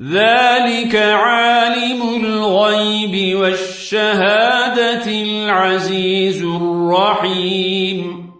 ذلك عالم الغيب والشهادة العزيز الرحيم.